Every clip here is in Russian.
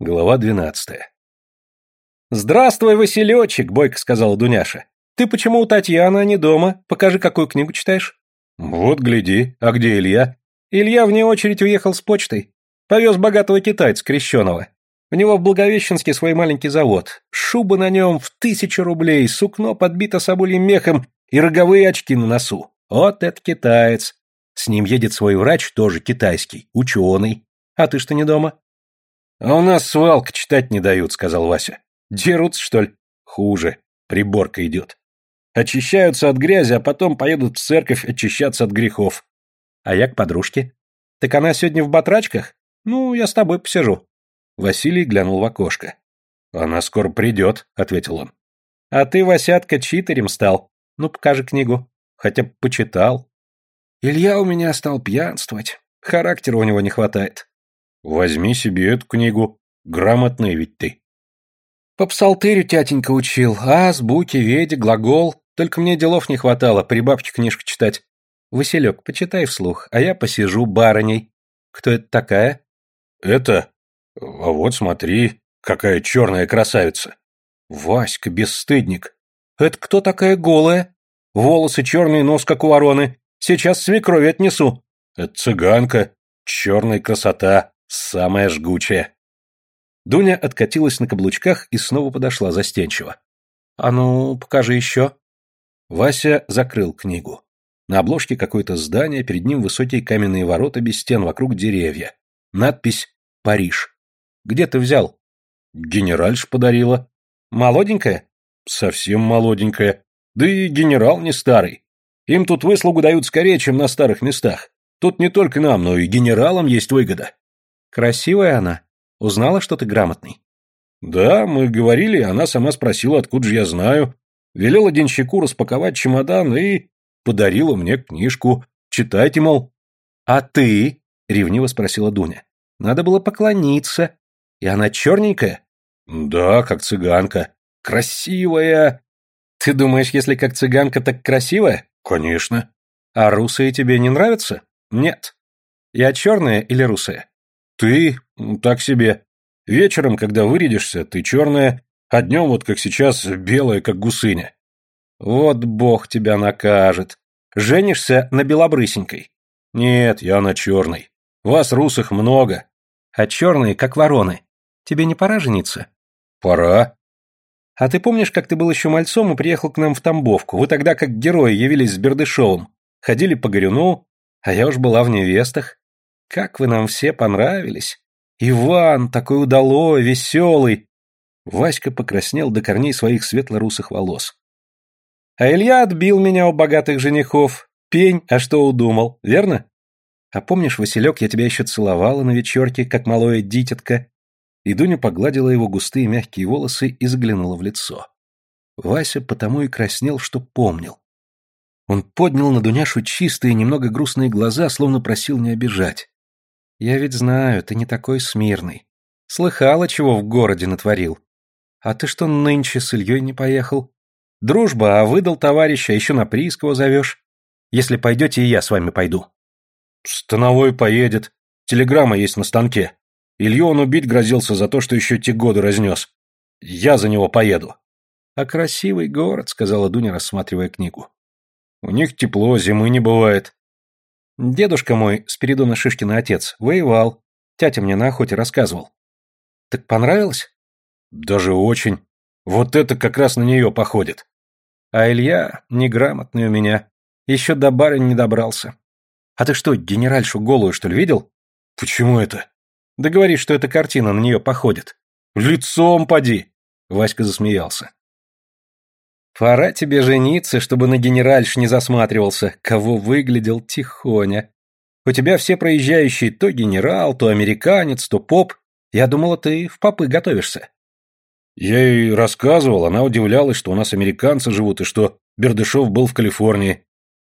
Глава двенадцатая. «Здравствуй, Василечек!» — бойко сказала Дуняша. «Ты почему у Татьяны, а не дома? Покажи, какую книгу читаешь». «Вот, гляди. А где Илья?» «Илья вне очередь уехал с почтой. Повез богатого китайца, крещеного. У него в Благовещенске свой маленький завод. Шуба на нем в тысячу рублей, сукно подбито собольем мехом и роговые очки на носу. Вот это китаец. С ним едет свой врач, тоже китайский, ученый. А ты что не дома?» «А у нас свалка читать не дают», — сказал Вася. «Дерутся, что ли?» «Хуже. Приборка идет. Очищаются от грязи, а потом поедут в церковь очищаться от грехов». «А я к подружке». «Так она сегодня в батрачках? Ну, я с тобой посижу». Василий глянул в окошко. «Она скоро придет», — ответил он. «А ты, Васятка, читерем стал. Ну, покажи книгу. Хотя бы почитал». «Илья у меня стал пьянствовать. Характера у него не хватает». Возьми себе эту книгу. Грамотный ведь ты. По псалтырю тятенька учил. Азбуки, веди, глагол. Только мне делов не хватало, при бабке книжку читать. Василек, почитай вслух, а я посижу барыней. Кто это такая? Это? А вот смотри, какая черная красавица. Васька, бесстыдник. Это кто такая голая? Волосы черные, нос как у вороны. Сейчас свекрови отнесу. Это цыганка. Черная красота. Самая жгучая. Дуня откатилась на каблучках и снова подошла застенчиво. «А ну, покажи еще». Вася закрыл книгу. На обложке какое-то здание, перед ним высокие каменные ворота без стен, вокруг деревья. Надпись «Париж». «Где ты взял?» «Генеральш подарила». «Молоденькая?» «Совсем молоденькая. Да и генерал не старый. Им тут выслугу дают скорее, чем на старых местах. Тут не только нам, но и генералам есть выгода. Красивая она. Узнала, что ты грамотный? Да, мы говорили, она сама спросила, откуда же я знаю. Велела денщику распаковать чемодан и подарила мне книжку. Читайте, мол. А ты? Ревниво спросила Дуня. Надо было поклониться. И она черненькая? Да, как цыганка. Красивая. Ты думаешь, если как цыганка, так красивая? Конечно. А русые тебе не нравятся? Нет. Я черная или русая? Ты так себе. Вечером, когда вырядишься, ты черная, а днем вот как сейчас белая, как гусыня. Вот бог тебя накажет. Женишься на белобрысенькой? Нет, я на черной. Вас, русых, много. А черные, как вороны. Тебе не пора жениться? Пора. А ты помнишь, как ты был еще мальцом и приехал к нам в Тамбовку? Вы тогда как герои явились с Бердышевым. Ходили по горюну, а я уж была в невестах. Как вы нам все понравились! Иван, такой удалой, веселый!» Васька покраснел до корней своих светло-русых волос. «А Илья отбил меня у богатых женихов. Пень, а что удумал, верно? А помнишь, Василек, я тебя еще целовала на вечерке, как малое дитятка?» И Дуня погладила его густые мягкие волосы и заглянула в лицо. Вася потому и краснел, что помнил. Он поднял на Дуняшу чистые, немного грустные глаза, словно просил не обижать. Я ведь знаю, ты не такой смирный. Слыхала, чего в городе натворил. А ты что нынче с Ильей не поехал? Дружба, а выдал товарища, еще на приисково зовешь. Если пойдете, и я с вами пойду. Становой поедет. Телеграмма есть на станке. Илью он убить грозился за то, что еще те годы разнес. Я за него поеду. А красивый город, сказала Дуня, рассматривая книгу. У них тепло, зимы не бывает. Дедушка мой, Спиридона Шишкина отец, воевал. Тятя мне на охоте рассказывал. Так понравилось? Даже очень. Вот это как раз на нее походит. А Илья неграмотный у меня. Еще до барин не добрался. А ты что, генеральшу голую, что ли, видел? Почему это? Да говоришь, что эта картина на нее походит. Лицом поди. Васька засмеялся. Пора тебе жениться, чтобы на генеральш не засматривался, кого выглядел тихоня. У тебя все проезжающие то генерал, то американец, то поп. Я думала, ты в попы готовишься. Я ей рассказывал, она удивлялась, что у нас американцы живут и что Бердышев был в Калифорнии.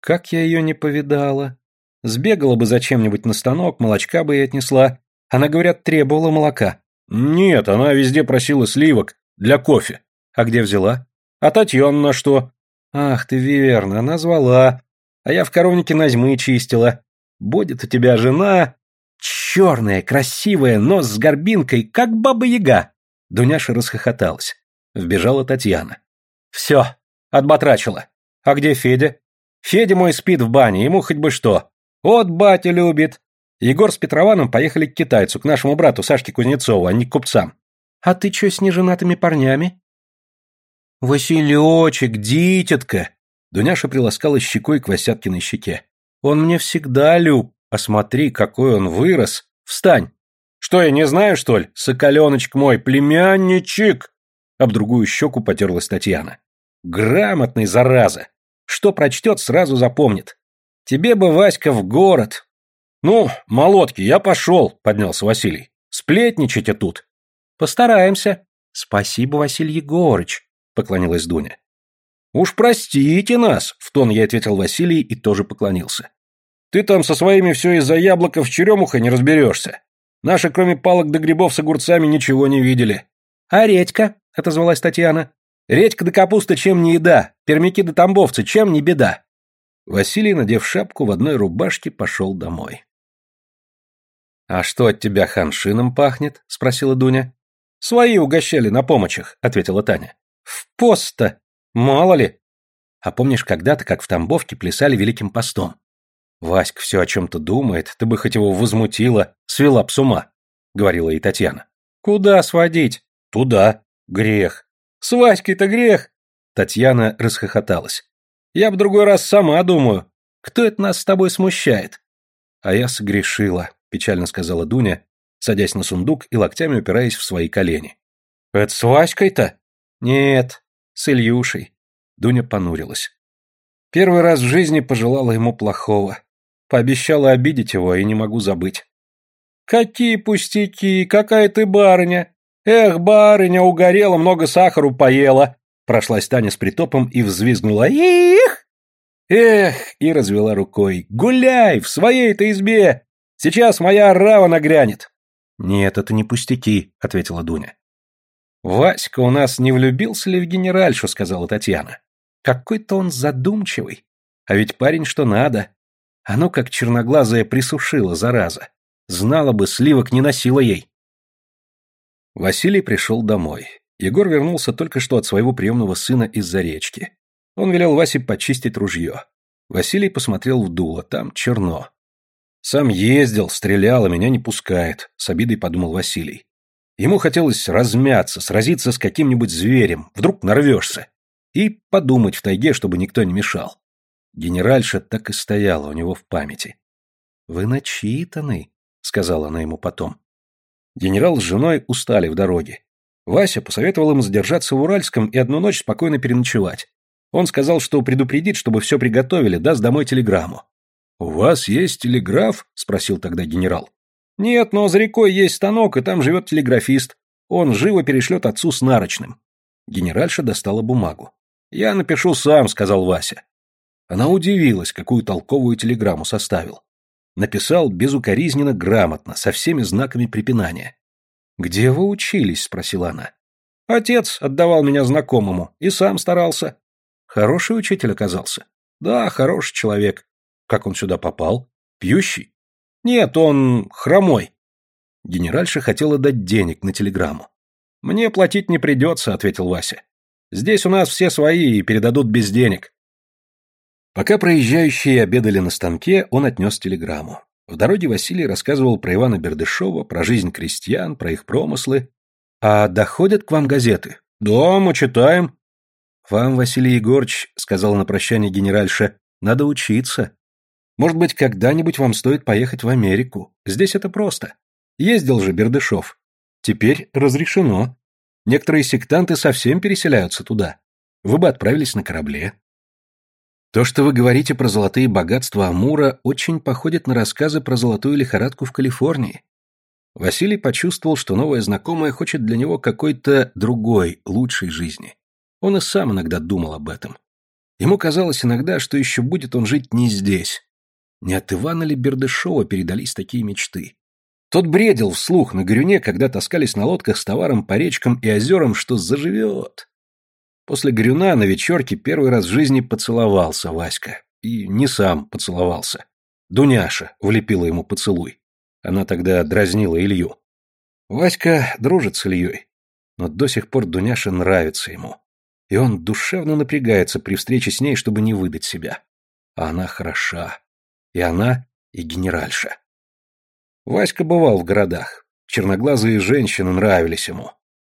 Как я ее не повидала. Сбегала бы зачем-нибудь на станок, молочка бы ей отнесла. Она, говорят, требовала молока. Нет, она везде просила сливок для кофе. А где взяла? А Татьяна на что? Ах ты верно, назвала. А я в коровнике назьмы чистила. Будет у тебя жена... Черная, красивая, нос с горбинкой, как баба-яга. Дуняша расхохоталась. Вбежала Татьяна. Все, отбатрачила. А где Федя? Федя мой спит в бане, ему хоть бы что. Вот батя любит. Егор с Петрованом поехали к китайцу, к нашему брату Сашке Кузнецову, а не к купцам. А ты что с неженатыми парнями? Василечек, дитятка. Дуняша приласкала щекой к Васяткиной щеке. Он мне всегда люб. Посмотри, какой он вырос. Встань. Что, я не знаю, что ли? Соколеночек мой, племянничек. Об другую щеку потерлась Татьяна. Грамотный, зараза. Что прочтет, сразу запомнит. Тебе бы, Васька, в город. Ну, молотки, я пошел, поднялся Василий. Сплетничайте тут. Постараемся. Спасибо, Василий Егорыч, поклонилась Дуня. Уж простите нас, в тон ей ответил Василий и тоже поклонился. Ты там со своими все из-за яблоков черемуха не разберешься. Наши, кроме палок да грибов с огурцами, ничего не видели. А редька, отозвалась Татьяна. Редька да капуста чем не еда, пермяки да тамбовцы чем не беда. Василий, надев шапку в одной рубашке, пошел домой. «А что от тебя ханшином пахнет?» — спросила Дуня. «Свои угощали на помощях», — ответила Таня. «В пост-то! Мало ли!» «А помнишь когда-то, как в Тамбовке плясали Великим постом? Васька все о чем-то думает, ты бы хоть его возмутила, свела б с ума», — говорила ей Татьяна. «Куда сводить?» «Туда. Грех. С Васькой-то грех!» Татьяна расхохоталась. «Я в другой раз сама думаю. Кто это нас с тобой смущает?» «А я согрешила», — печально сказала Дуня, садясь на сундук и локтями упираясь в свои колени. «Это с Васькой-то?» «Нет, с Ильюшей». Дуня понурилась. Первый раз в жизни пожелала ему плохого. Пообещала обидеть его, и не могу забыть. «Какие пустяки! Какая ты барыня! «Эх, барыня, угорела, много сахару поела!» Прошлась Таня с притопом и взвизгнула «Их!» «Эх!» и развела рукой. «Гуляй, в своей-то избе! Сейчас моя рава нагрянет!» «Нет, это не пустяки», — ответила Дуня. «Васька у нас не влюбился ли в генеральшу?» — сказала Татьяна. «Какой-то он задумчивый. А ведь парень что надо. А ну как черноглазая присушила, зараза. Знала бы, сливок не носила ей». Василий пришел домой. Егор вернулся только что от своего приемного сына из-за речки. Он велел Васе почистить ружье. Василий посмотрел в дуло, там черно. «Сам ездил, стрелял, а меня не пускает», — с обидой подумал Василий. Ему хотелось размяться, сразиться с каким-нибудь зверем, вдруг нарвешься. И подумать в тайге, чтобы никто не мешал. Генеральша так и стояла у него в памяти. «Вы начитаны», — сказала она ему потом. Генерал с женой устали в дороге. Вася посоветовал им задержаться в Уральском и одну ночь спокойно переночевать. Он сказал, что предупредит, чтобы все приготовили, даст домой телеграмму. «У вас есть телеграф?» – спросил тогда генерал. «Нет, но за рекой есть станок, и там живет телеграфист. Он живо перешлет отцу с нарочным». Генеральша достала бумагу. «Я напишу сам», – сказал Вася. Она удивилась, какую толковую телеграмму составил. Написал безукоризненно грамотно, со всеми знаками препинания. «Где вы учились?» – спросила она. «Отец отдавал меня знакомому, и сам старался». «Хороший учитель оказался?» «Да, хороший человек». «Как он сюда попал? Пьющий?» «Нет, он хромой». Генеральша хотела дать денег на телеграмму. «Мне платить не придется», — ответил Вася. «Здесь у нас все свои и передадут без денег. Пока проезжающие обедали на станке, он отнес телеграмму. В дороге Василий рассказывал про Ивана Бердышева, про жизнь крестьян, про их промыслы. «А доходят к вам газеты?» «Да, мы читаем». «Вам, Василий Егорыч, — сказал на прощание генеральша, — надо учиться. Может быть, когда-нибудь вам стоит поехать в Америку. Здесь это просто. Ездил же Бердышев. Теперь разрешено. Некоторые сектанты совсем переселяются туда. Вы бы отправились на корабле, то, что вы говорите про золотые богатства Амура, очень походит на рассказы про золотую лихорадку в Калифорнии. Василий почувствовал, что новая знакомая хочет для него какой-то другой, лучшей жизни. Он и сам иногда думал об этом. Ему казалось иногда, что еще будет он жить не здесь. Не от Ивана ли Бердышева передались такие мечты? Тот бредил вслух на Горюне, когда таскались на лодках с товаром по речкам и озерам, что заживет. После Грюна на вечерке первый раз в жизни поцеловался Васька. И не сам поцеловался. Дуняша влепила ему поцелуй. Она тогда дразнила Илью. Васька дружит с Ильей, но до сих пор Дуняша нравится ему. И он душевно напрягается при встрече с ней, чтобы не выдать себя. А она хороша. И она, и генеральша. Васька бывал в городах. Черноглазые женщины нравились ему.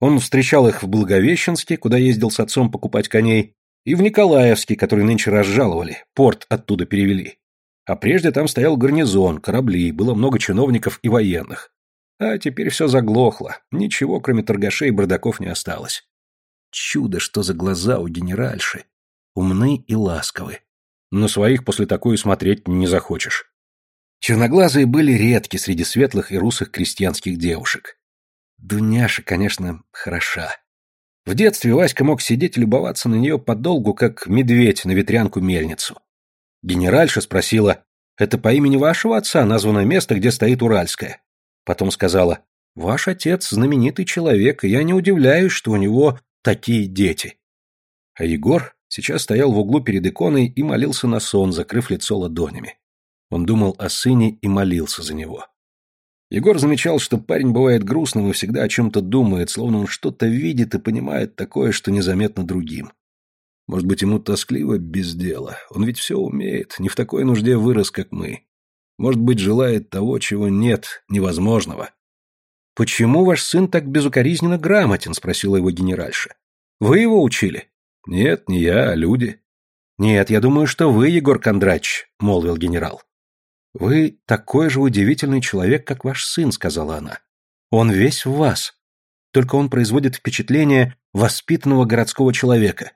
Он встречал их в Благовещенске, куда ездил с отцом покупать коней, и в Николаевске, который нынче разжаловали, порт оттуда перевели. А прежде там стоял гарнизон, корабли, было много чиновников и военных. А теперь все заглохло, ничего, кроме торгашей и бардаков, не осталось. Чудо, что за глаза у генеральши. Умны и ласковы. На своих после такой смотреть не захочешь. Черноглазые были редки среди светлых и русых крестьянских девушек. Дуняша, конечно, хороша. В детстве Васька мог сидеть и любоваться на нее подолгу, как медведь на ветрянку-мельницу. Генеральша спросила, «Это по имени вашего отца названо место, где стоит Уральская?» Потом сказала, «Ваш отец знаменитый человек, и я не удивляюсь, что у него такие дети». А Егор сейчас стоял в углу перед иконой и молился на сон, закрыв лицо ладонями. Он думал о сыне и молился за него. Егор замечал, что парень бывает грустным и всегда о чем-то думает, словно он что-то видит и понимает такое, что незаметно другим. Может быть, ему тоскливо без дела. Он ведь все умеет, не в такой нужде вырос, как мы. Может быть, желает того, чего нет, невозможного. «Почему ваш сын так безукоризненно грамотен?» — спросила его генеральша. «Вы его учили?» «Нет, не я, а люди». «Нет, я думаю, что вы, Егор Кондрач», — молвил генерал. «Вы такой же удивительный человек, как ваш сын», — сказала она. «Он весь в вас. Только он производит впечатление воспитанного городского человека.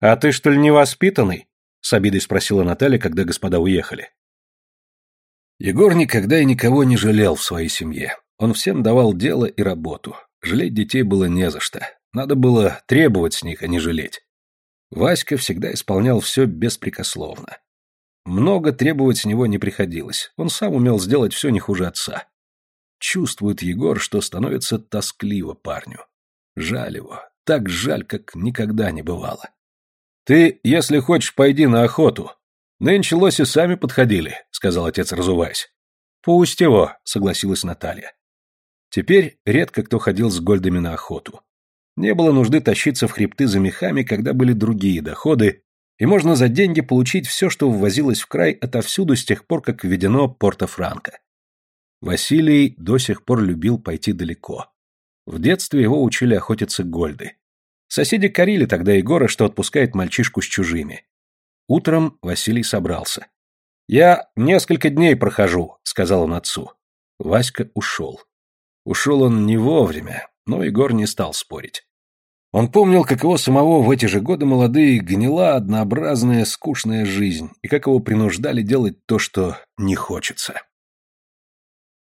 «А ты, что ли, невоспитанный?» — с обидой спросила Наталья, когда господа уехали. Егор никогда и никого не жалел в своей семье. Он всем давал дело и работу. Жалеть детей было не за что. Надо было требовать с них, а не жалеть. Васька всегда исполнял все беспрекословно. Много требовать с него не приходилось. Он сам умел сделать все не хуже отца. Чувствует Егор, что становится тоскливо парню. Жаль его. Так жаль, как никогда не бывало. «Ты, если хочешь, пойди на охоту. Нынче лоси сами подходили», — сказал отец, разуваясь. «Пусть его», — согласилась Наталья. Теперь редко кто ходил с Гольдами на охоту. Не было нужды тащиться в хребты за мехами, когда были другие доходы, и можно за деньги получить все, что ввозилось в край отовсюду с тех пор, как введено Порто-Франко. Василий до сих пор любил пойти далеко. В детстве его учили охотиться Гольды. Соседи корили тогда Егора, что отпускает мальчишку с чужими. Утром Василий собрался. «Я несколько дней прохожу», — сказал он отцу. Васька ушел. Ушел он не вовремя, но Егор не стал спорить. Он помнил, как его самого в эти же годы молодые гнила однообразная скучная жизнь, и как его принуждали делать то, что не хочется.